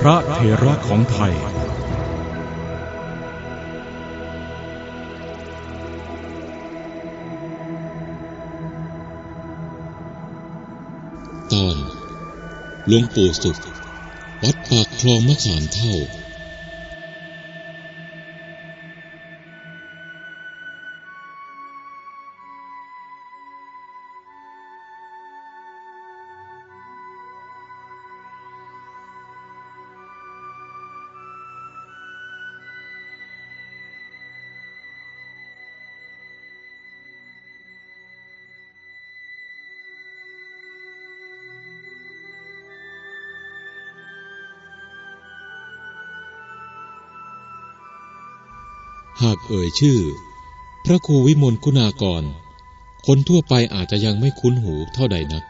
พระเถระของไทย ตอนหลวงปู่สุขวัดปากคลองมะขามเท่า เอ่ยชื่อ พระครูวิมลคุณากร คนทั่วไปอาจจะยังไม่คุ้นหูเท่าใดนัก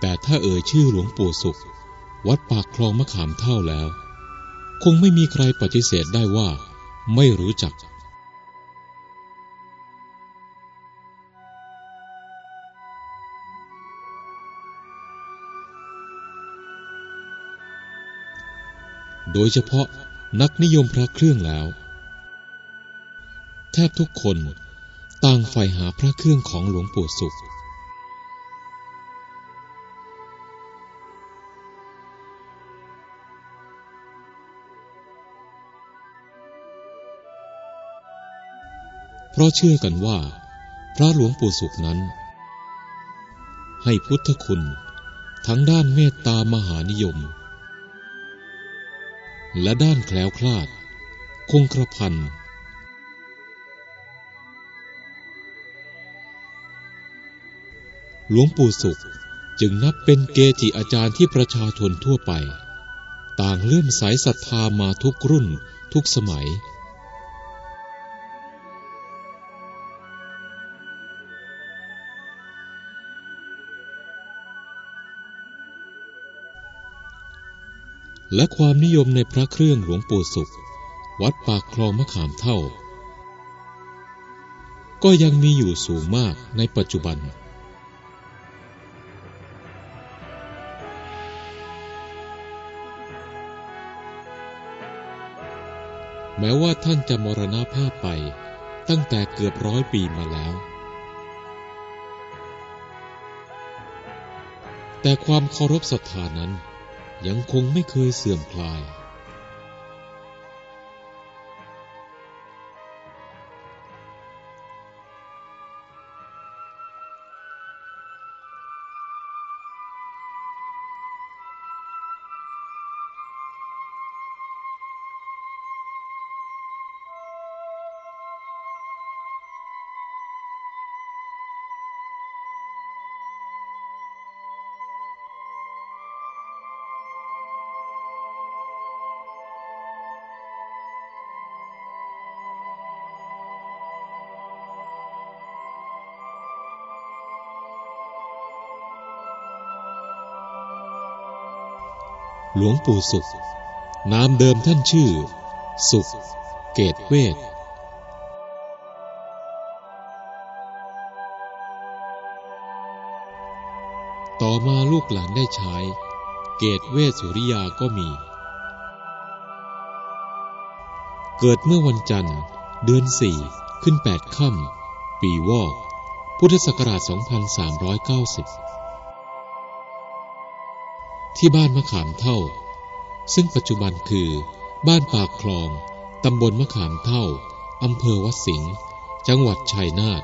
แต่ถ้าเอ่ยชื่อหลวงปู่สุข วัดปากคลองมะขามเท่าแล้ว คงไม่มีใครปฏิเสธได้ว่า ไม่รู้จักโดยเฉพาะนักนิยมพระเครื่องแล้ว แทบทุกคนต่างใฝ่หาพระเครื่องของหลวงปู่สุข เพราะเชื่อกันว่า พระหลวงปู่สุขนั้น ให้พุทธคุณทั้งด้านเมตตามหานิยม และด้านแคล้วคลาด คงกระพัน หลวงปู่สุขจึงนับเป็นเกจิอาจารย์ที่ประชาชนทั่วไป ต่างเลื่อมใสศรัทธามาทุกรุ่นทุกสมัย และความนิยมในพระเครื่องหลวงปู่สุข วัดปากคลองมะขามเท่า ก็ยังมีอยู่สูงมากในปัจจุบัน แม้ว่าท่านจะมรณภาพไปตั้งแต่เกือบร้อยปีมาแล้ว แต่ความเคารพศรัทธานั้นยังคงไม่เคยเสื่อมคลาย หลวงปู่สุข นามเดิมท่านชื่อ สุข เกตเวทต่อมาลูกหลานได้ใช้ เกตเวทสุริยาก็มี เกิดเมื่อวันจันทร์ เดือนสี่ขึ้นแปดค่ำปีวอก พุทธศักราช 2390 ที่บ้านมะขามเท่า ซึ่งปัจจุบันคือ บ้านปากคลอง ตำบลมะขามเท่า อำเภอวัดสิงห์ จังหวัดชัยนาท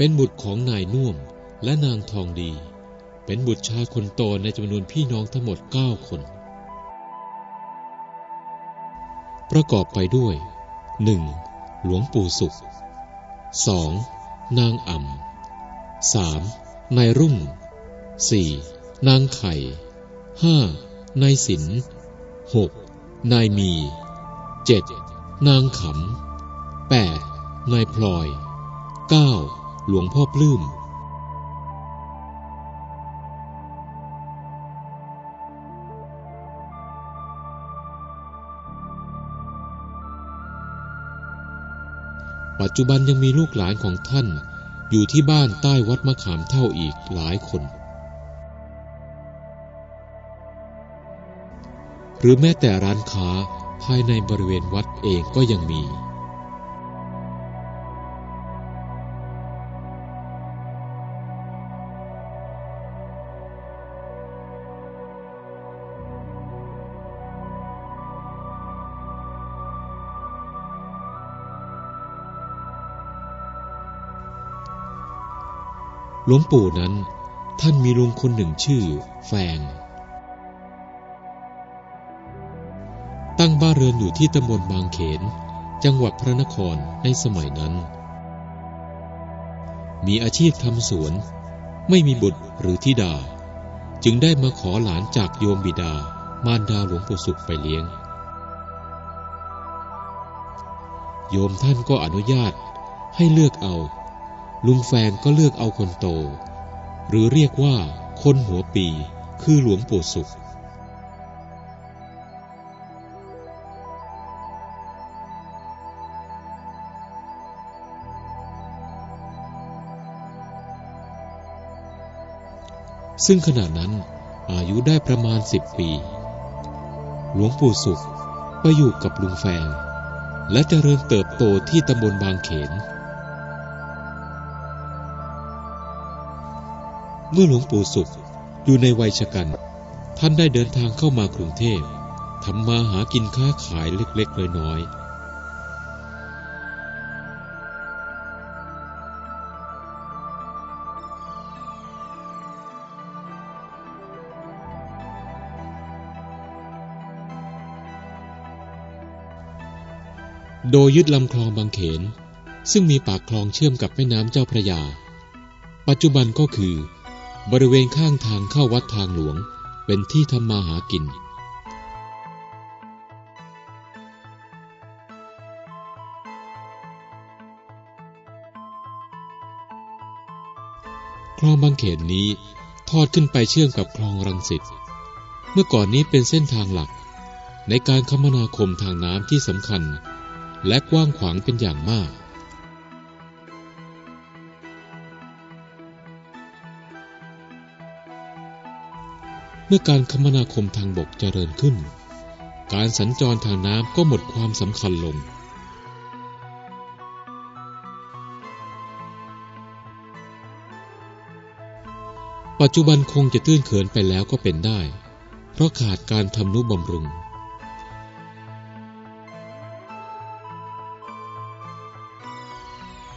เป็นบุตรของนายน่วมและนางทองดี เป็นบุตรชายคนโตในจำนวนพี่น้องทั้งหมด9คน ประกอบไปด้วย 1. หลวงปู่สุข 2. นางอ่ำ 3. นายรุ่ง 4. นางไข่ 5. นายสิน 6. นายมี 7. นางขำ 8. นายพลอย 9. หลวงพ่อปลื้มปัจจุบันยังมีลูกหลานของท่าน อยู่ที่บ้านใต้วัดมะขามเท่าอีกหลายคน หรือแม้แต่ร้านค้าภายในบริเวณวัดเองก็ยังมี หลวงปู่นั้น ท่านมีลุงคนหนึ่งชื่อ แฟง ตั้งบ้านเรือนอยู่ที่ตำบลบางเขน จังหวัดพระนครในสมัยนั้น มีอาชีพทำสวน ไม่มีบุตรหรือธิดา จึงได้มาขอหลานจากโยมบิดามารดาหลวงปู่สุขไปเลี้ยง โยมท่านก็อนุญาตให้เลือกเอา ลุงแฟนก็เลือกเอาคนโต หรือเรียกว่าคนหัวปีคือหลวงปู่สุข ซึ่งขณะนั้นอายุได้ประมาณสิบปี หลวงปู่สุขไปอยู่กับลุงแฟน และเจริญเติบโตที่ตำบลบางเขน เมื่อหลวงปู่สุขอยู่ในวัยชกัน ท่านได้เดินทางเข้ามากรุงเทพทำมาหากินค้าขายเล็กๆน้อยๆโดยยึดลำคลองบางเขน ซึ่งมีปากคลองเชื่อมกับแม่น้ำเจ้าพระยา ปัจจุบันก็คือ บริเวณข้างทางเข้าวัดทางหลวง เป็นที่ทำมาหากิน คลองบางเขนนี้ทอดขึ้นไปเชื่อมกับคลองรังสิต เมื่อก่อนนี้เป็นเส้นทางหลัก ในการคมนาคมทางน้ำที่สำคัญ และกว้างขวางเป็นอย่างมาก เมื่อการคมนาคมทางบกเจริญขึ้น การสัญจรทางน้ำก็หมดความสำคัญลง ปัจจุบันคงจะตื้นเขินไปแล้วก็เป็นได้ เพราะขาดการทำนุบำรุง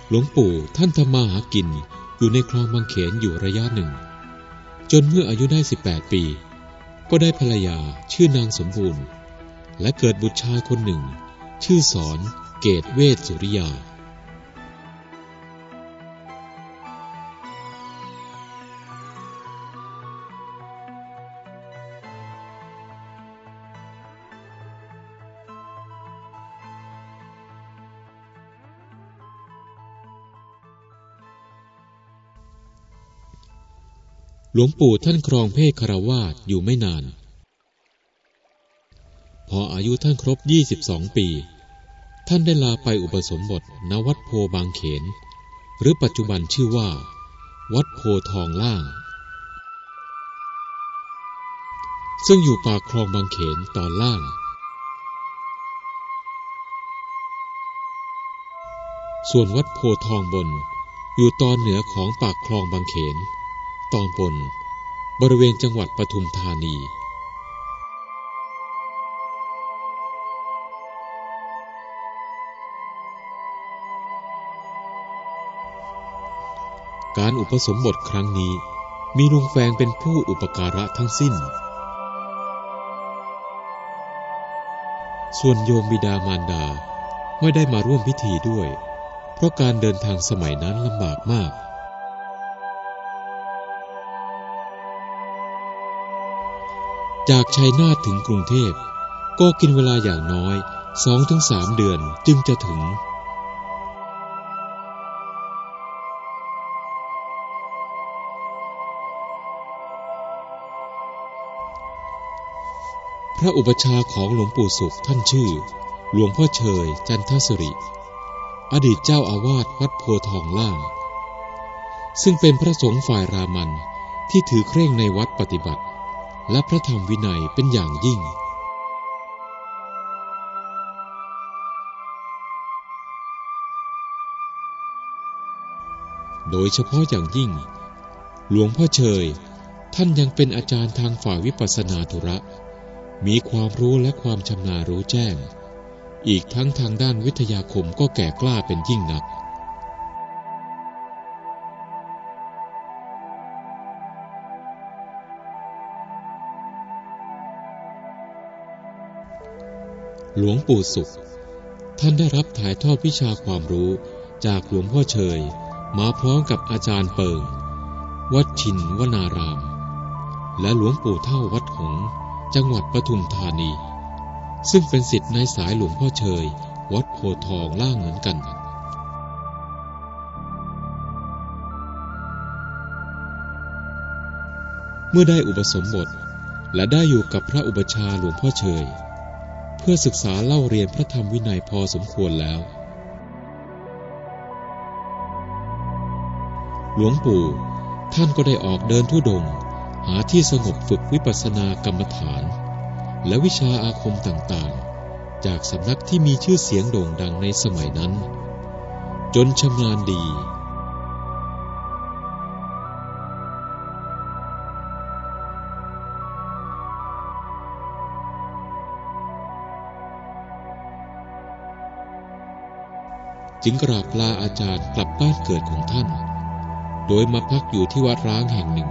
หลวงปู่ท่านทำมาหากินอยู่ในคลองบางเขนอยู่ระยะหนึ่ง จนเมื่ออายุได้ 18 ปี ก็ได้ภรรยาชื่อนางสมบูรณ์ และเกิดบุตรชายคนหนึ่ง ชื่อสอนเกตเวศสุริยา วงปู่ท่านครองเพศคารวาสอยู่ไม่นาน พออายุท่านครบ 22 ปีทท่านได้ลาไปอุปสมบทณวัดโพบางเขน หรือปัจจุบันชื่อว่า วัดโพทองล่าง ซึ่งอยู่ปากคลองบางเขนตอนล่าง ส่วนวัดโพทองบนอยู่ตอนเหนือของปากคลองบางเขน ตอนบน บริเวณจังหวัดปทุมธานีการอุปสมบทครั้งนี้ มีลุงแฟงเป็นผู้อุปการะทั้งสิ้น ส่วนโยมบิดามารดาไม่ได้มาร่วมพิธีด้วย เพราะการเดินทางสมัยนั้นลำบากมาก จากชัยนาทถึงกรุงเทพ ก็กินเวลาอย่างน้อยสองถึงสามเดือนจึงจะถึง พระอุปชาของหลวงปู่สุขท่านชื่อ หลวงพ่อเชย จันทสริ อดีตเจ้าอาวาสวัดโพทองล่าง ซึ่งเป็นพระสงฆ์ฝ่ายรามันที่ถือเคร่งในวัดปฏิบัติ และพระธรรมวินัยเป็นอย่างยิ่ง โดยเฉพาะอย่างยิ่ง หลวงพ่อเชย ท่านยังเป็นอาจารย์ทางฝ่ายวิปัสสนาธุระ มีความรู้และความชำนาญรู้แจ้ง อีกทั้งทางด้านวิทยาคมก็แก่กล้าเป็นยิ่งนัก หลวงปู่สุข ท่านได้รับถ่ายทอดวิชาความรู้จากหลวงพ่อเชย มาพร้อมกับอาจารย์เปิง วัดชินวนาราม และหลวงปู่เท่าวัดหงจังหวัดปทุมธานี ซึ่งเป็นสิทธิ์ในสายหลวงพ่อเชย วัดโพทองล่างเหมือนกันเมื่อได้อุปสมบท และได้อยู่กับพระอุปชาหลวงพ่อเชย เพื่อศึกษาเล่าเรียนพระธรรมวินัยพอสมควรแล้ว หลวงปู่ ท่านก็ได้ออกเดินทุดง หาที่สงบฝึกวิปัสสนากรรมฐาน และวิชาอาคมต่างๆ จากสำนักที่มีชื่อเสียงโด่งดังในสมัยนั้น จนชำนาญดี จึงกราบลาอาจารย์กลับบ้านเกิดของท่าน โดยมาพักอยู่ที่วัดร้างแห่งหนึ่ง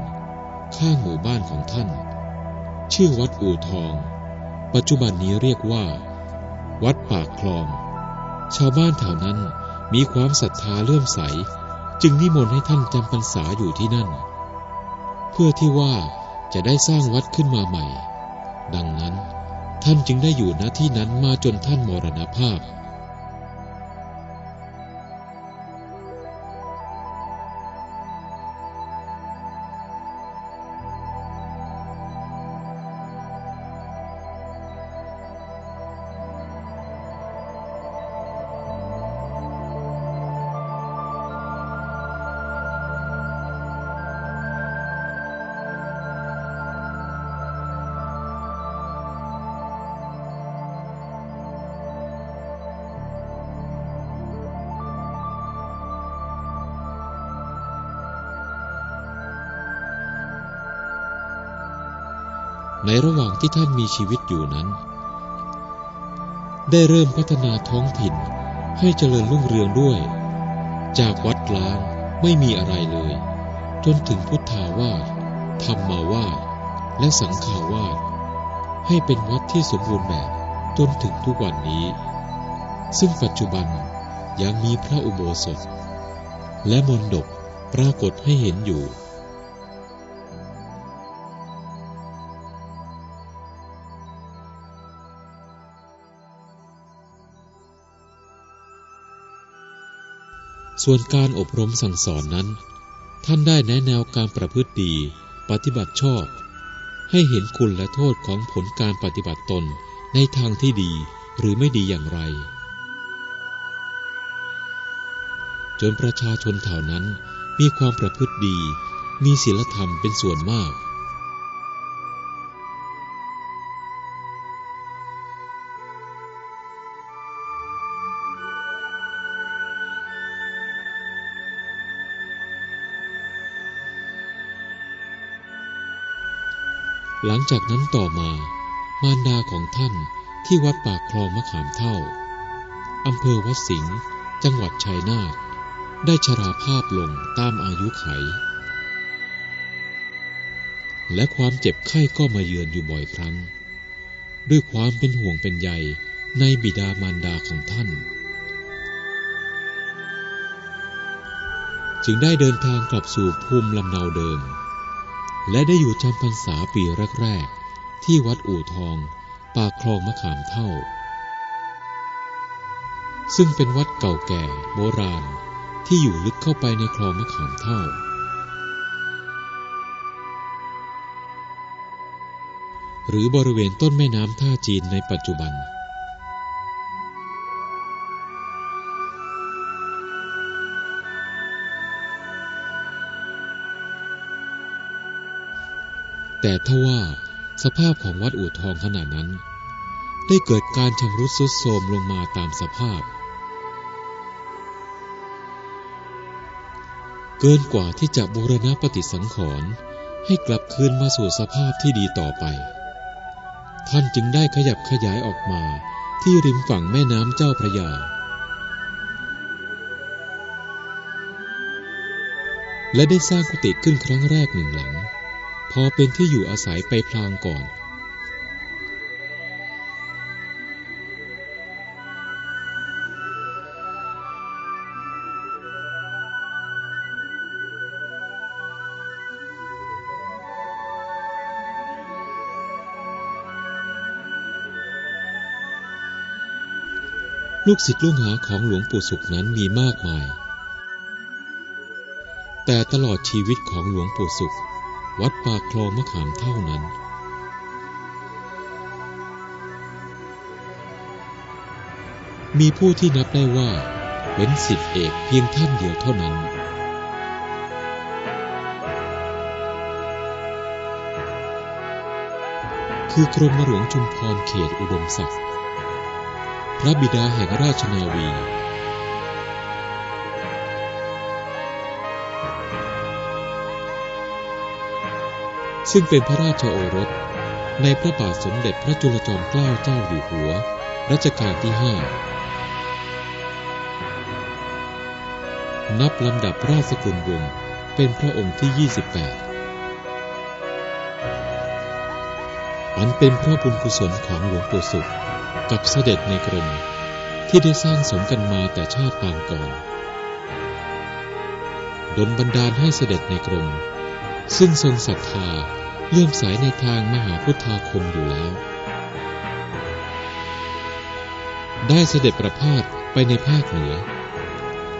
ข้างหมู่บ้านของท่าน ชื่อวัดอู่ทอง ปัจจุบันนี้เรียกว่า วัดปากคลอง ชาวบ้านแถวนั้นมีความศรัทธาเลื่อมใส จึงนิมนต์ให้ท่านจำพรรษาอยู่ที่นั่น เพื่อที่ว่าจะได้สร้างวัดขึ้นมาใหม่ ดังนั้นท่านจึงได้อยู่ณที่นั้นมาจนท่านมรณภาพ ในระหว่างที่ท่านมีชีวิตอยู่นั้น ได้เริ่มพัฒนาท้องถิ่นให้เจริญรุ่งเรืองด้วย จากวัดล้างไม่มีอะไรเลย จนถึงพุทธาวาสธรรมาวาสและสังขาวาสให้เป็นวัดที่สมบูรณ์แบบจนถึงทุกวันนี้ ซึ่งปัจจุบันยังมีพระอุโบสถ และมนดบปรากฏให้เห็นอยู่ ส่วนการอบรมสั่งสอนนั้น ท่านได้แนะแนวการประพฤติดี ปฏิบัติชอบ ให้เห็นคุณและโทษของผลการปฏิบัติตนในทางที่ดีหรือไม่ดีอย่างไร จนประชาชนแถวนั้นมีความประพฤติดี มีศีลธรรมเป็นส่วนมาก หลังจากนั้นต่อมา มารดาของท่านที่วัดปากคลองมะขามเท่า อำเภอวัดสิงห์ จังหวัดชัยนาท ได้ชราภาพลงตามอายุไข และความเจ็บไข้ก็มาเยือนอยู่บ่อยครั้ง ด้วยความเป็นห่วงเป็นใยในบิดามารดาของท่าน จึงได้เดินทางกลับสู่ภูมิลำเนาเดิม และได้อยู่จำพรรษาปีแรกๆ ที่วัดอู่ทอง ปากคลองมะขามเท่า ซึ่งเป็นวัดเก่าแก่โบราณที่อยู่ลึกเข้าไปในคลองมะขามเท่า หรือบริเวณต้นแม่น้ำท่าจีนในปัจจุบัน แต่ถ้าว่าสภาพของวัดอู่ทองขณะนั้น ได้เกิดการชำรุดทรุดโทรมลงมาตามสภาพ เกินกว่าที่จะบูรณะปฏิสังขรณ์ให้กลับคืนมาสู่สภาพที่ดีต่อไป ท่านจึงได้ขยับขยายออกมาที่ริมฝั่งแม่น้ำเจ้าพระยา และได้สร้างกุฏิขึ้นครั้งแรกหนึ่งหลัง พอเป็นที่อยู่อาศัยไปพลางก่อนลูกศิษย์ลูกหาของหลวงปู่สุขนั้นมีมากมาย แต่ตลอดชีวิตของหลวงปู่สุข วัดปากคลองมะขามเท่านั้น มีผู้ที่นับได้ว่าเป็นสิทธิเอกเพียงท่านเดียวเท่านั้น คือกรมหลวงชุมพรเขตอุดมศักดิ์พระบิดาแห่งราชนาวี ซึ่งเป็นพระราชโอรส ในพระบาทสมเด็จพระจุลจอมเกล้าเจ้าอยู่หัว รัชกาลที่ห้านับลำดับราชสกุลวงศ์เป็นพระองค์ที่ 28 อันเป็นพระบุญกุศลของหลวงปู่สุข กับเสด็จในกรมที่ได้สร้างสมกันมาแต่ชาติปางก่อนดลบันดาลให้เสด็จในกรมซึ่งทรงศรัทธา เลื่อมใสในทางมหาพุทธาคมอยู่แล้ว ได้เสด็จประพาสไปในภาคเหนือ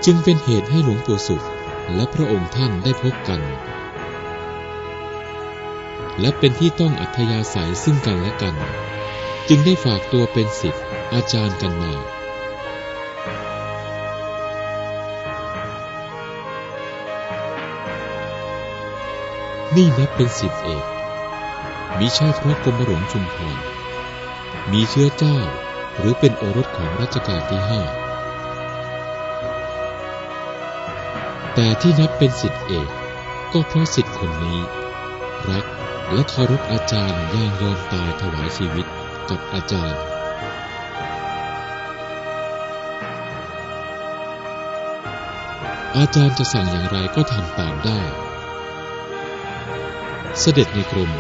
จึงเป็นเหตุให้หลวงปู่สุขและพระองค์ท่านได้พบกัน และเป็นที่ต้องอัธยาศัยซึ่งกันและกัน จึงได้ฝากตัวเป็นศิษย์อาจารย์กันมานี่นับเป็นสิทธิเอก มิใช่เพราะกรมหลวงชุมพร มีเชื้อเจ้าหรือเป็นโอรสของรัชกาลที่ห้า แต่ที่นับเป็นสิทธิเอกก็เพราะสิทธิคนนี้ รักและเคารพอาจารย์ย่างยอมตายถวายชีวิตกับอาจารย์อาจารย์จะสั่งอย่างไรก็ทำตามได้ เสด็จในกรม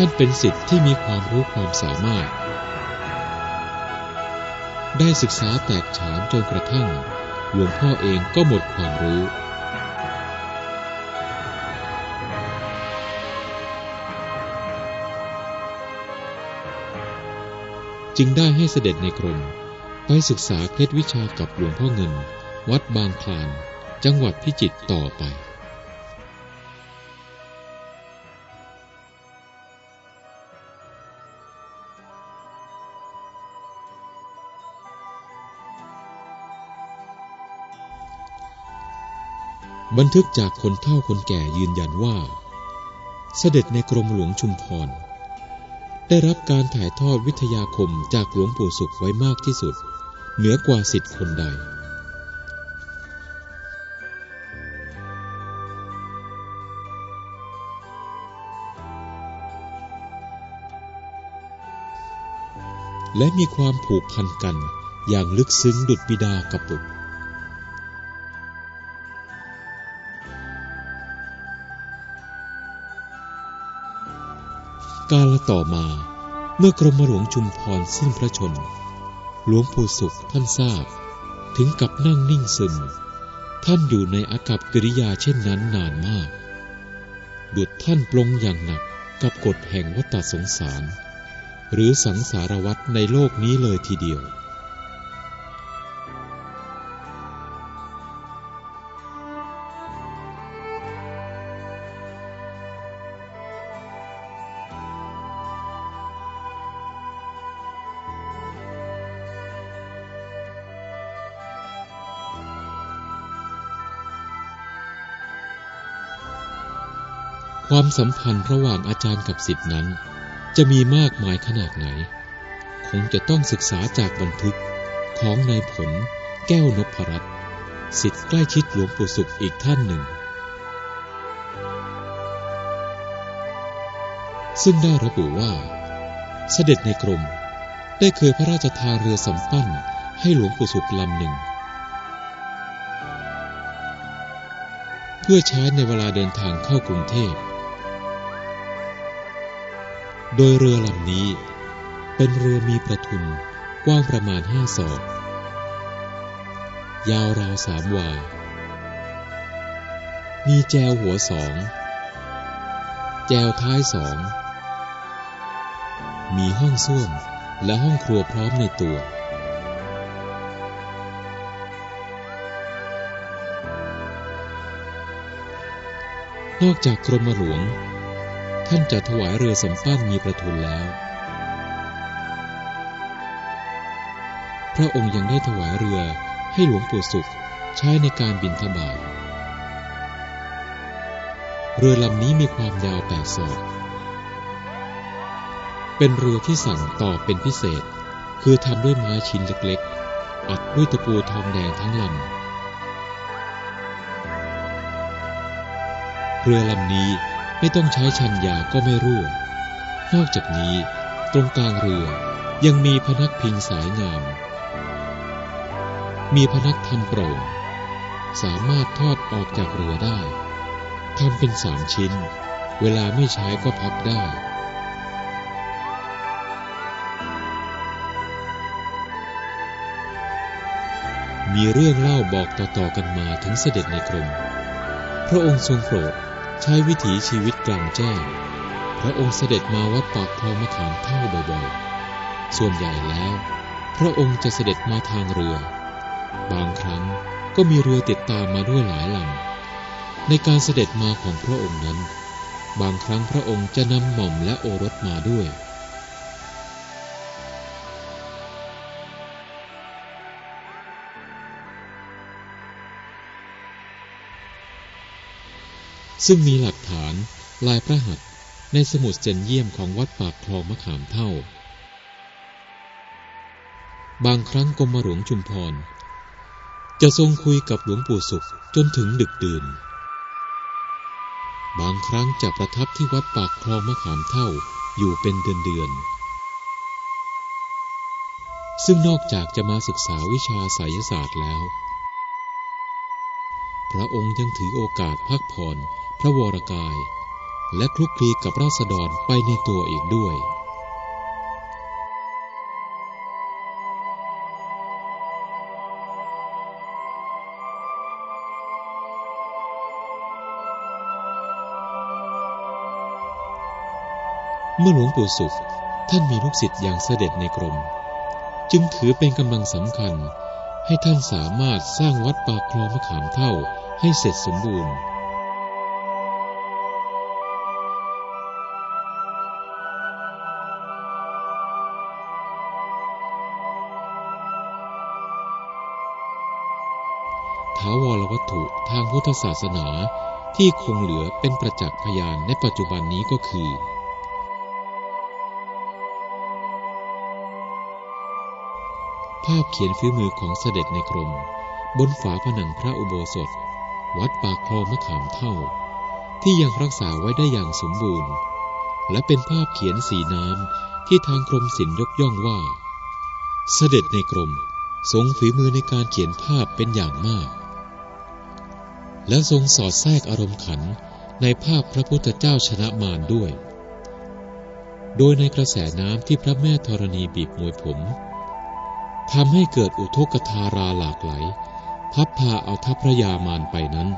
ท่านเป็นสิทธิ์ที่มีความรู้ความสามารถ ได้ศึกษาแตกฉานจนกระทั่ง หลวงพ่อเองก็หมดความรู้ จึงได้ให้เสด็จในกรมไปศึกษาเคล็ดวิชากับหลวงพ่อเงิน วัดบางคลาน จังหวัดพิจิตรต่อไป บันทึกจากคนเฒ่าคนแก่ยืนยันว่า เสด็จในกรมหลวงชุมพร ได้รับการถ่ายทอดวิทยาคมจากหลวงปู่สุขไว้มากที่สุด เหนือกว่าสิทธิ์คนใด และมีความผูกพันกันอย่างลึกซึ้งดุจบิดากับบุตร กาลต่อมาเมื่อกรมหลวงชุมพรสิ้นพระชน หลวงปู่สุขท่านทราบ ถึงกับนั่งนิ่งซึม ท่านอยู่ในอากับกิริยาเช่นนั้นนานมาก ดุดท่านปลงอย่างหนักกับกฎแห่งวัฏสงสาร หรือสังสารวัฏในโลกนี้เลยทีเดียว ความสัมพันธ์ระหว่างอาจารย์กับศิษย์นั้น จะมีมากมายขนาดไหน คงจะต้องศึกษาจากบันทึกของนายผล แก้วนพรัตน์ศิษย์ใกล้ชิดหลวงปู่สุขอีกท่านหนึ่ง ซึ่งได้ระบุว่า เสด็จในกรม ได้เคยพระราชทานเรือสำปั้นให้หลวงปู่สุขลำหนึ่ง เพื่อใช้ในเวลาเดินทางเข้ากรุงเทพ โดยเรือลำนี้ เป็นเรือมีประทุนกว้างประมาณห้าศอก ยาวราวสามวา มีแจวหัวสอง แจวท้ายสอง มีห้องส้วมและห้องครัวพร้อมในตัว นอกจากกรมหลวง ท่านจะถวายเรือสำปั้นมีประทุนแล้ว พระองค์ยังได้ถวายเรือให้หลวงปู่สุขใช้ในการบินทบาทเรือลำนี้มีความยาวแปดศอกเป็นเรือที่สั่งต่อเป็นพิเศษ คือทำด้วยไม้ชิ้นเล็กๆ อัดด้วยตะปูทองแดงทั้งลำ เรือลำนี้ ไม่ต้องใช้ชันยาก็ไม่รั่วนอกจากนี้ตรงกลางเรือยังมีพนักพิงสายงาม มีพนักทำโปร่ง สามารถทอดออกจากเรือได้ทำเป็นสามชิ้น เวลาไม่ใช้ก็พับได้มีเรื่องเล่าบอกต่อๆกันมาถึงเสด็จในกรม พระองค์ทรงโปรด ใช้วิถีชีวิตกลางแจ้ง พระองค์เสด็จมาวัดปากคลองมะขามเท่าบ่อยๆ ส่วนใหญ่แล้ว พระองค์จะเสด็จมาทางเรือ บางครั้งก็มีเรือติดตามมาด้วยหลายลำในการเสด็จมาของพระองค์นั้น บางครั้งพระองค์จะนำหม่อมและโอรสมาด้วย ซึ่งมีหลักฐานลายพระหัตถ์ในสมุดเซ็นเยี่ยมของวัดปากคลองมะขามเท่า บางครั้งกรมหลวงชุมพร จะทรงคุยกับหลวงปู่สุขจนถึงดึกดื่น บางครั้งจะประทับที่วัดปากคลองมะขามเท่าอยู่เป็นเดือนๆซึ่งนอกจากจะมาศึกษาวิชาไสยศาสตร์แล้ว พระองค์ยังถือโอกาสพักผ่อน พระวรกาย และคลุกคลีกับราษฎรไปในตัวอีกด้วย เมื่อหลวงปู่สุข ท่านมีลูกศิษย์อย่างเสด็จในกรม จึงถือเป็นกำลังสำคัญให้ท่านสามารถสร้างวัดปากคลองมะขามเท่าให้เสร็จสมบูรณ์ ธศาสนาที่คงเหลือเป็นประจักษ์พยานในปัจจุบันนี้ก็คือ ภาพเขียนฝีมือของเสด็จในกรม บนฝาผนังพระอุโบสถ วัดปากคลองมะขามเท่า ที่ยังรักษาไว้ได้อย่างสมบูรณ์ และเป็นภาพเขียนสีน้ำที่ทางกรมศิลป์ยกย่องว่า เสด็จในกรมทรงฝีมือในการเขียนภาพเป็นอย่างมาก และทรงสอดแทรกอารมณ์ขันในภาพพระพุทธเจ้าชนะมารด้วย โดยในกระแสน้ำที่พระแม่ธรณีบีบมวยผมทำให้เกิดอุทกธาราหลากไหล พับพาเอาทัพพระยามารไปนั้น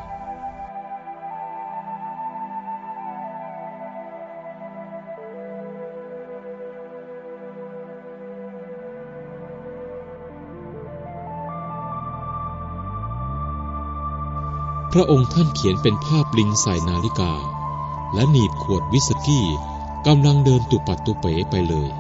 พระองค์ท่านเขียนเป็นภาพลิงใส่นาฬิกา และหนีบขวดวิสกี้กำลังเดินตุปัดตุเป๋ไปเลย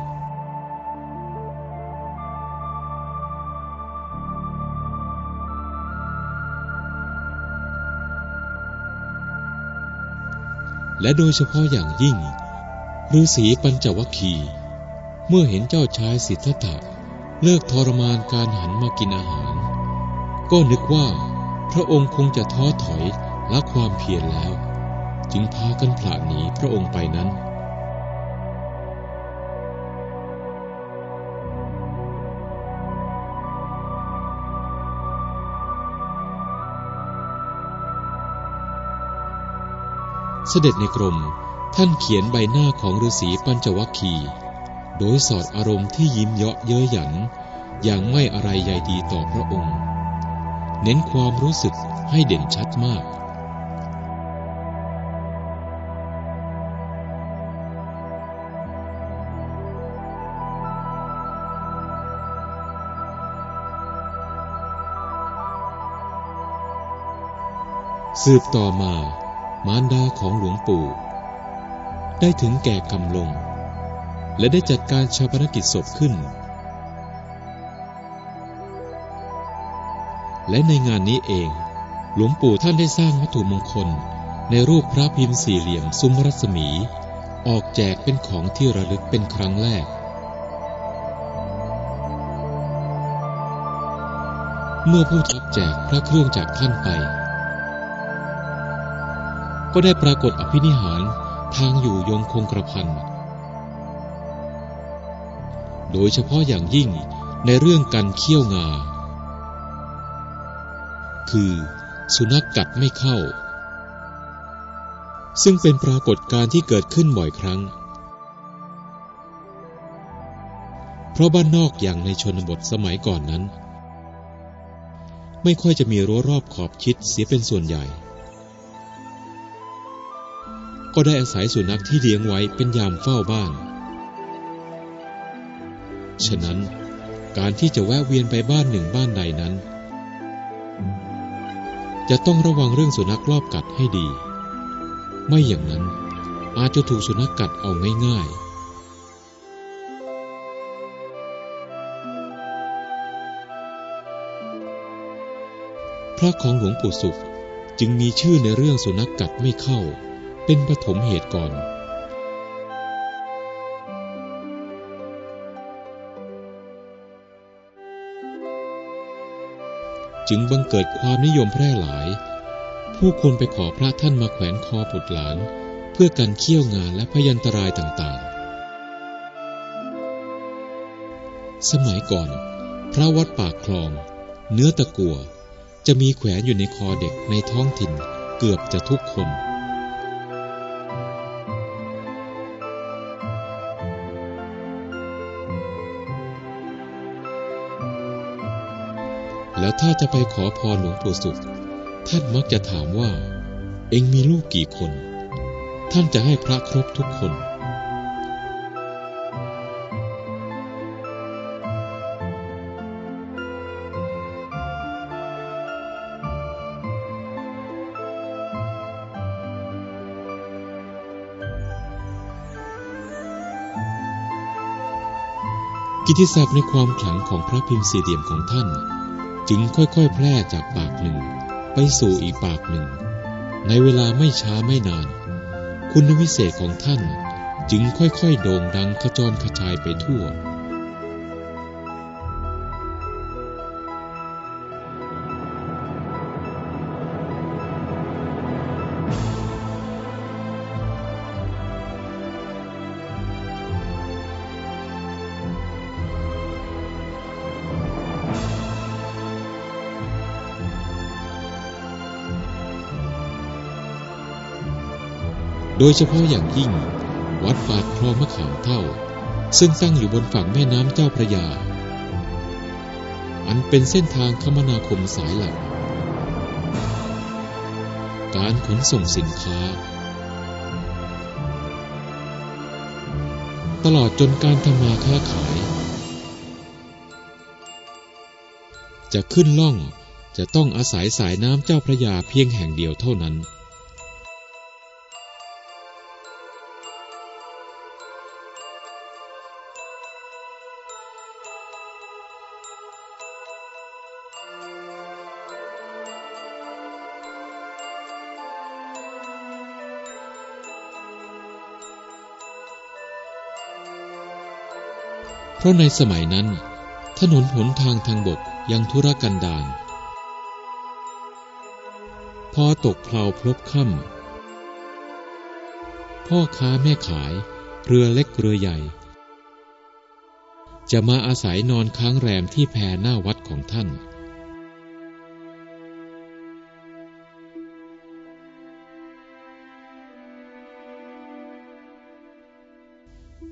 และโดยเฉพาะอย่างยิ่งฤาษีปัญจวัคคีย์เมื่อเห็นเจ้าชายสิทธัตถะเลิกทรมานการหันมากินอาหาร ก็นึกว่า พระองค์คงจะท้อถอยละความเพียรแล้ว จึงพากันผละหนีพระองค์ไปนั้นเสด็จในกรม ท่านเขียนใบหน้าของฤาษีปัญจวัคคีย์โดยสอดอารมณ์ที่ยิ้มเยาะเย้ยหยัน อย่างไม่อะไรใยดีต่อพระองค์ เน้นความรู้สึกให้เด่นชัดมากสืบต่อมา มารดาของหลวงปู่ ได้ถึงแก่กำลง และได้จัดการชาปนกิจศพขึ้น และในงานนี้เอง หลวงปู่ท่านได้สร้างวัตถุมงคล ในรูปพระพิมพ์สี่เหลี่ยมซุ้มรัศมี ออกแจกเป็นของที่ระลึกเป็นครั้งแรก เมื่อผู้รับแจกพระเครื่องจากท่านไป ก็ได้ปรากฏอภินิหารทางอยู่ยงคงกระพันโดยเฉพาะอย่างยิ่งในเรื่องการเคี่ยวงา คือ สุนัขกกัดไม่เข้า ซึ่งเป็นปรากฏการณ์ที่เกิดขึ้นบ่อยครั้ง เพราะบ้านนอกอย่างในชนบทสมัยก่อนนั้น ไม่ค่อยจะมีรั้วรอบขอบชิดเสียเป็นส่วนใหญ่ ก็ได้อาศัยสุนัขที่เลี้ยงไว้เป็นยามเฝ้าบ้าน ฉะนั้นการที่จะแวะเวียนไปบ้านหนึ่งบ้านใดนั้น จะต้องระวังเรื่องสุนัขรอบกัดให้ดี ไม่อย่างนั้นอาจจะถูกสุนัขกัดเอาง่ายๆพระของหลวงปู่สุขจึงมีชื่อในเรื่องสุนัขกัดไม่เข้า เป็นปฐมเหตุก่อน จึงบังเกิดความนิยมแพร่หลาย ผู้คนไปขอพระท่านมาแขวนคอบุตรหลาน เพื่อการเคี่ยวงานและพยันตรายต่างๆ สมัยก่อน พระวัดปากคลอง เนื้อตะกัวจะมีแขวนอยู่ในคอเด็กในท้องถิ่นเกือบจะทุกคน แล้วถ้าจะไปขอพรหลวงปู่สุข ท่านมักจะถามว่า เองมีลูกกี่คน ท่านจะให้พระครบทุกคน กิติศัพท์ในความขลังของพระพิมพ์สี่เหลี่ยมของท่าน จึงค่อยๆ แพร่จากปากหนึ่ง ไปสู่อีกปากหนึ่ง ในเวลาไม่ช้าไม่นาน คุณวิเศษของท่านจึงค่อยๆ โด่งดังขจรขจายไปทั่ว โดยเฉพาะอย่างยิ่ง วัดปากคลองมะขามเท่า ซึ่งตั้งอยู่บนฝั่งแม่น้ำเจ้าพระยา อันเป็นเส้นทางคมนาคมสายหลัก การขนส่งสินค้า ตลอดจนการทำมาค้าขาย จะขึ้นล่องจะต้องอาศัยสายน้ำเจ้าพระยาเพียงแห่งเดียวเท่านั้น เพราะในสมัยนั้น ถนนหนทางทางบกยังธุรกันดารพอตกเพลาพลบค่ำพ่อค้าแม่ขายเรือเล็กเรือใหญ่ จะมาอาศัยนอนค้างแรมที่แพหน้าวัดของท่าน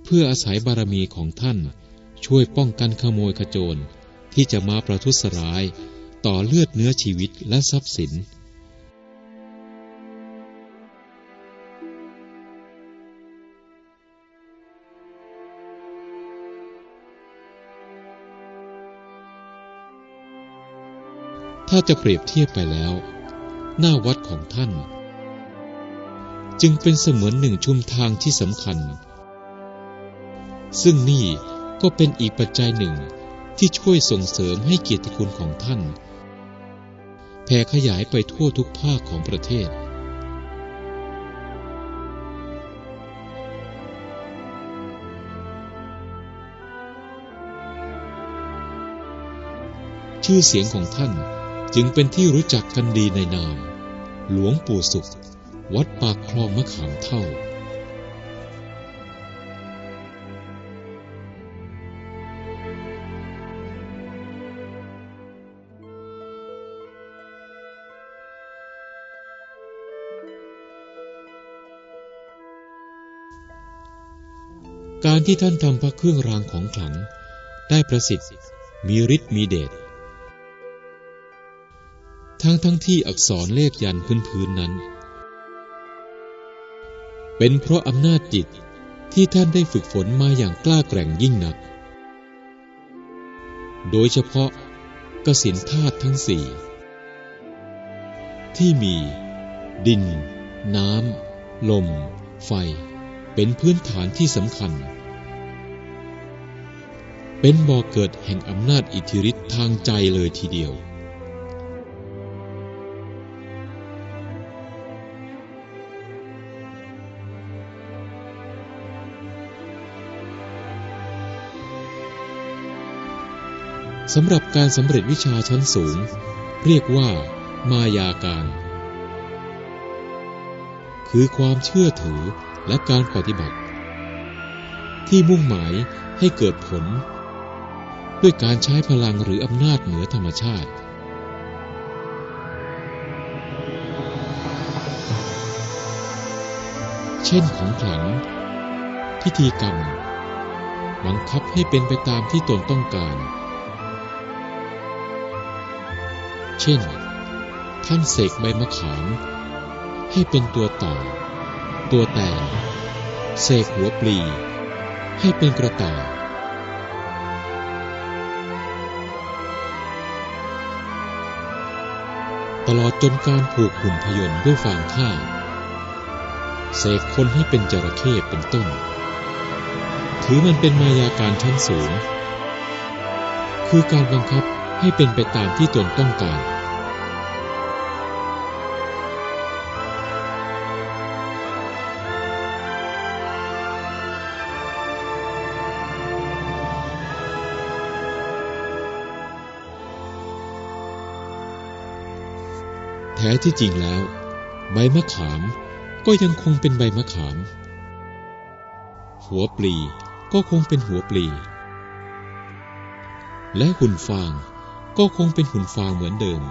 เพื่ออาศัยบารมีของท่าน ช่วยป้องกันขโมยขโจร ที่จะมาประทุษร้ายต่อเลือดเนื้อชีวิตและทรัพย์สิน ถ้าจะเปรียบเทียบไปแล้ว หน้าวัดของท่าน จึงเป็นเสมือนหนึ่งชุมทางที่สำคัญ ซึ่งนี่ ก็เป็นอีกปัจจัยหนึ่งที่ช่วยส่งเสริมให้เกียรติคุณของท่านแผ่ขยายไปทั่วทุกภาคของประเทศ ชื่อเสียงของท่านจึงเป็นที่รู้จักกันดีในนาม หลวงปู่สุข วัดปากคลองมะขามเท่า การที่ท่านทำพระเครื่องรางของขลัง ได้ประสิทธิ์มีฤทธิ์มีเดชทั้งทั้งที่อักษรเลขยันพื้นพื้นนั้น เป็นเพราะอำนาจจิตที่ท่านได้ฝึกฝนมาอย่างกล้าแกร่งยิ่งนัก โดยเฉพาะกสินธาตุทั้งสี่ ที่มี ดิน น้ำ ลม ไฟ เป็นพื้นฐานที่สำคัญ เป็นบ่อเกิดแห่งอำนาจอิทธิฤทธิ์ทางใจเลยทีเดียว สำหรับการสำเร็จวิชาชั้นสูง เรียกว่า มายาการ คือความเชื่อถือและการปฏิบัติ ที่มุ่งหมายให้เกิดผล ด้วยการใช้พลังหรืออำนาจเหนือธรรมชาติ เช่นของขลัง พิธีกรรม บังคับให้เป็นไปตามที่ตนต้องการ เช่น ท่านเสกใบมะขาม ให้เป็นตัวต่อ ตัวแตนเสกหัวปลี ให้เป็นกระต่าย ตลอดจนการผูกหุ่นพยนต์ด้วยฟางข้าวเสกคนให้เป็นจระเข้เป็นต้น ถือมันเป็นมายาการชั้นสูง คือการบังคับให้เป็นไปตามที่ตนต้องการ ท้ที่จริงแล้ว ใบมะขามก็ยังคงเป็นใบมะขาม หัวปลีก็คงเป็นหัวปลี และหุ่นฟางก็คงเป็นหุ่นฟางเหมือนเดิม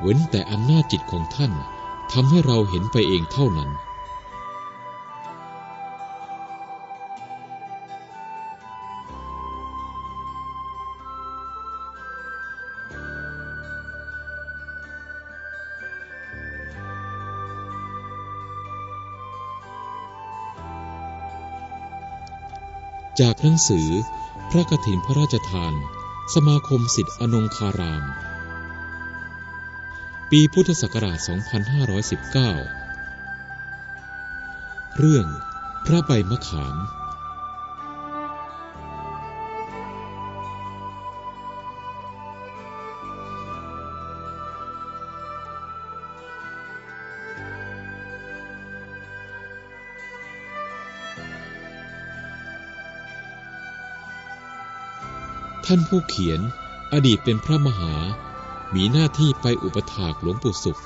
เว้นแต่อำนาจจิตของท่านทำให้เราเห็นไปเองเท่านั้น จากหนังสือพระกฐินพระราชทาน สมาคมสิทธิอนงคาราม ปีพุทธศักราช 2519 เรื่องพระใบมะขามานผู้เขียนอดีตเป็นพระมหา มีหน้าที่ไปอุปถากหลวงปู่สุข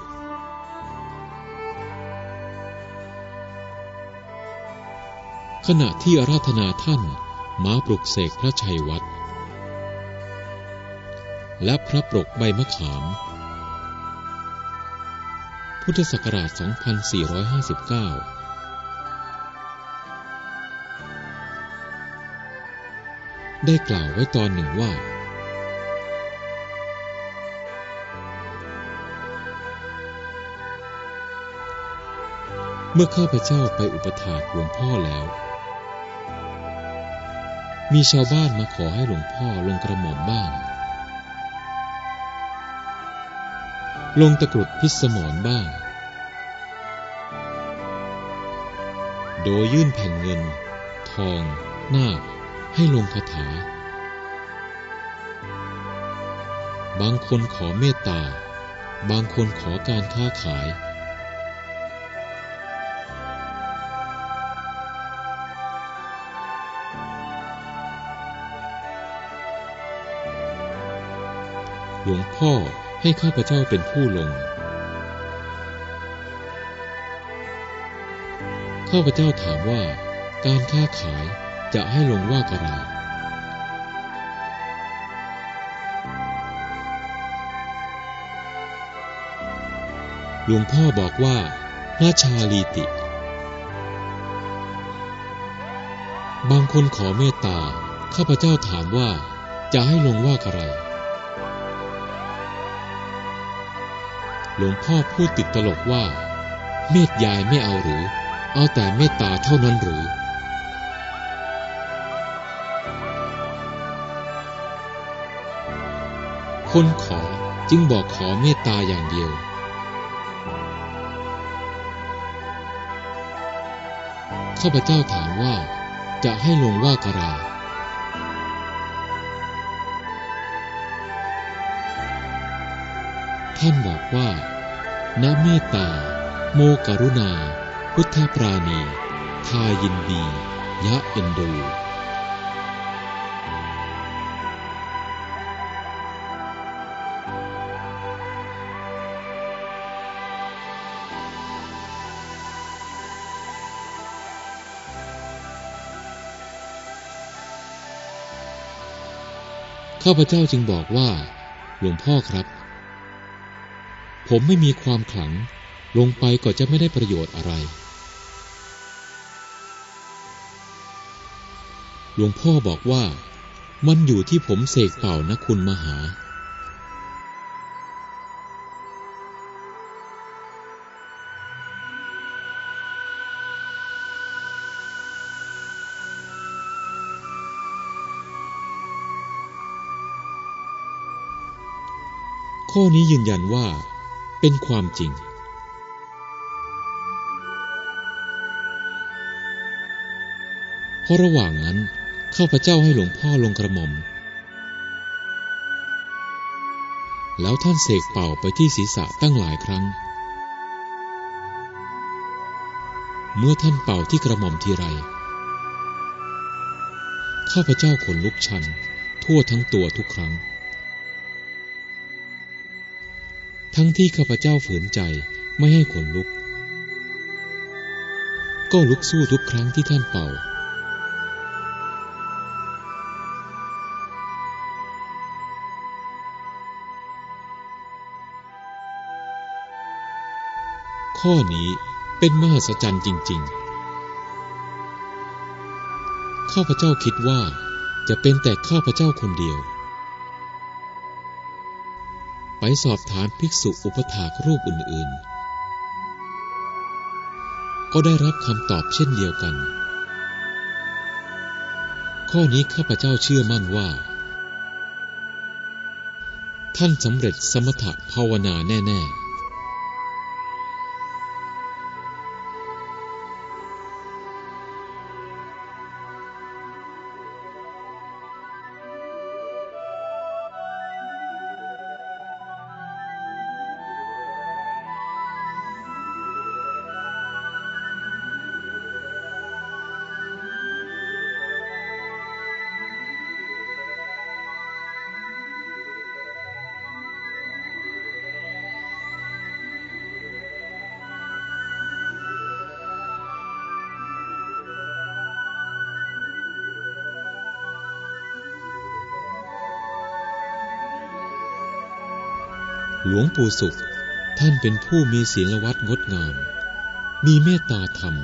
ขณะที่อาราธนาท่านมาปลุกเสกพระชัยวัด และพระปรกใบมะขาม พุทธศักราช 2459 ได้กล่าวไว้ตอนหนึ่งว่า เมื่อข้าพเจ้าไปอุปถากหลวงพ่อแล้ว มีชาวบ้านมาขอให้หลวงพ่อลงกระหม่อมบ้าง ลงตะกรุดพิสมรบ้าง โดยยื่นแผ่นเงิน ทอง นาค ให้ลงคาถา บางคนขอเมตตา บางคนขอการค้าขาย หลวงพ่อให้ข้าพเจ้าเป็นผู้ลง ข้าพเจ้าถามว่าการค้าขาย จะให้ลงว่าอะไร หลวงพ่อบอกว่าราชาลีติ บางคนขอเมตตา ข้าพเจ้าถามว่า จะให้ลงว่าอะไร หลวงพ่อพูดติดตลกว่า เมตยายไม่เอาหรือ เอาแต่เมตตาเท่านั้นหรือ คนขอจึงบอกขอเมตตาอย่างเดียวข้าพเจ้าถามว่า จะให้ลงว่ากรา ท่านบอกว่าณเมตตา โมกรุณา พุทธปราณี ทายินดี ยะเอ็นดู ข้าพเจ้าจึงบอกว่า หลวงพ่อครับ ผมไม่มีความขลัง ลงไปก็จะไม่ได้ประโยชน์อะไร หลวงพ่อบอกว่า มันอยู่ที่ผมเสกเป่านะคุณมหา ข้อนี้ยืนยันว่า เป็นความจริง เพราะระหว่างนั้นข้าพเจ้าให้หลวงพ่อลงกระหม่อม แล้วท่านเสกเป่าไปที่ศีรษะตั้งหลายครั้ง เมื่อท่านเป่าที่กระหม่อมทีไร ข้าพเจ้าขนลุกชัน ทั่วทั้งตัวทุกครั้ง ทั้งที่ข้าพเจ้าฝืนใจไม่ให้ขนลุก ก็ลุกสู้ทุกครั้งที่ท่านเป่า ข้อนี้เป็นมหัศจรรย์จริง ๆ ข้าพเจ้าคิดว่าจะเป็นแต่ข้าพเจ้าคนเดียว ไปสอบถามภิกษุอุปถากรูปอื่นๆ ก็ได้รับคำตอบเช่นเดียวกัน ข้อนี้ข้าพเจ้าเชื่อมั่นว่า ท่านสำเร็จสมถะภาวนาแน่ ๆ หลวงปู่สุข ท่านเป็นผู้มีศีลวัดงดงาม มีเมตตาธรรม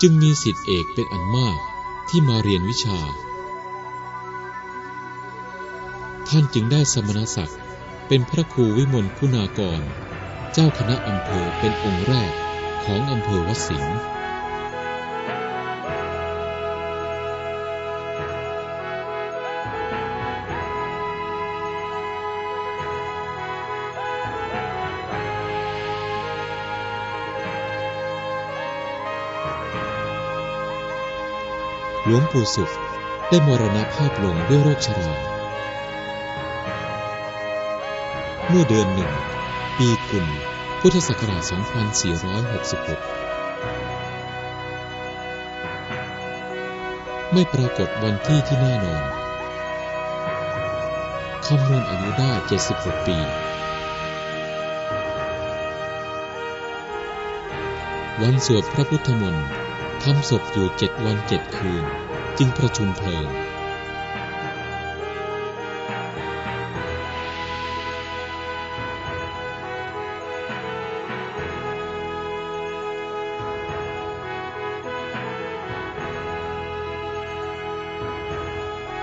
จึงมีสิทธิเอกเป็นอันมากที่มาเรียนวิชา ท่านจึงได้สมณศักดิ์เป็นพระครูวิมลคุณากร เจ้าคณะอำเภอเป็นองค์แรกของอำเภอวัดสิงห์ หลวงปู่สุขได้มรณภาพลงด้วยโรคชรา เมื่อเดือนหนึ่ง ปีกุล พุทธศักราช 2466 ไม่ปรากฏวันที่ที่แน่นอน คำนวณอายุได้ 76 ปี วันสวดพระพุทธมนต์ ทำศพอยู่เจ็ดวันเจ็ดคืน จึงประชุมเพลิง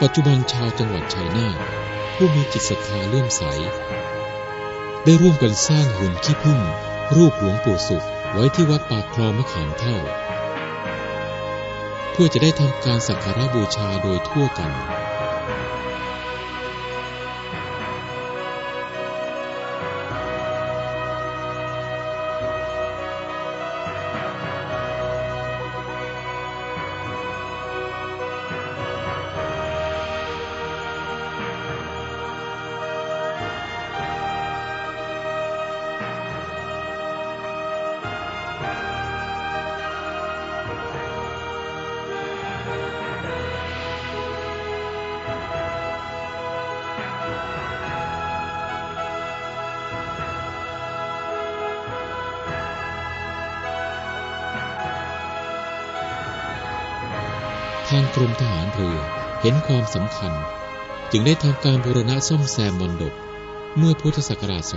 ปัจจุบันชาวจังหวัดชัยนาทผู้มีจิตศรัทธาเลื่อมใส ได้ร่วมกันสร้างหุ่นขี้ผึ้งรูปหลวงปู่สุขไว้ที่วัดปากคลองมะขามเท่า เพื่อจะได้ทำการสักการะบูชาโดยทั่วกัน ทหารเรือเห็นความสำคัญ จึงได้ทำการบูรณะซ่อมแซมมนดบเมื่อพุทธศักราช 2545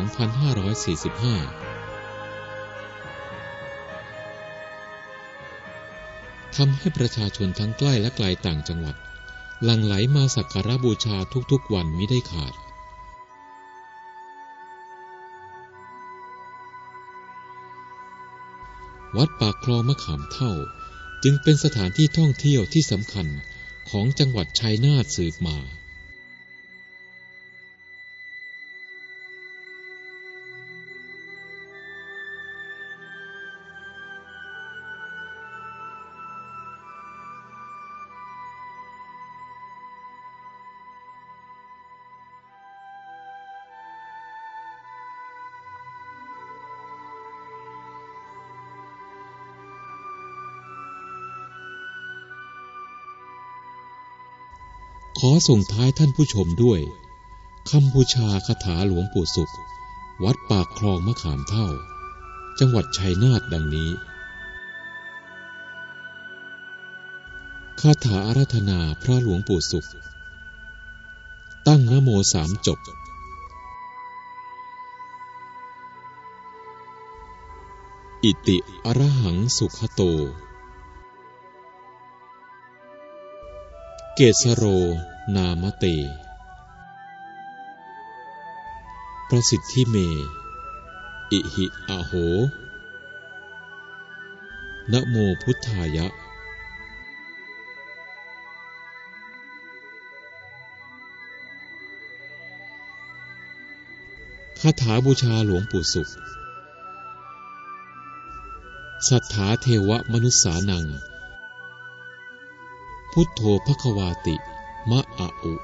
ทำให้ประชาชนทั้งใกล้และไกลต่างจังหวัด หลั่งไหลมาสักการะบูชาทุกๆวันมิได้ขาดวัดปากคลองมะขามเท่า จึงเป็นสถานที่ท่องเที่ยวที่สำคัญของจังหวัดชัยนาทสืบมา ขอส่งท้ายท่านผู้ชมด้วยคำบูชาคาถาหลวงปู่สุข วัดปากคลองมะขามเท่า จังหวัดชัยนาทดังนี้คาถาอาราธนาพระหลวงปู่สุข ตั้งนโมสามจบ อิติอรหังสุขโต เกสโร นามเต ประสิทธิเม อิหิอาโห นะโมพุทธายะคาถาบูชาหลวงปู่สุข สัทธาเทวมนุษสานัง พุทโธภควาติ มะอะอุ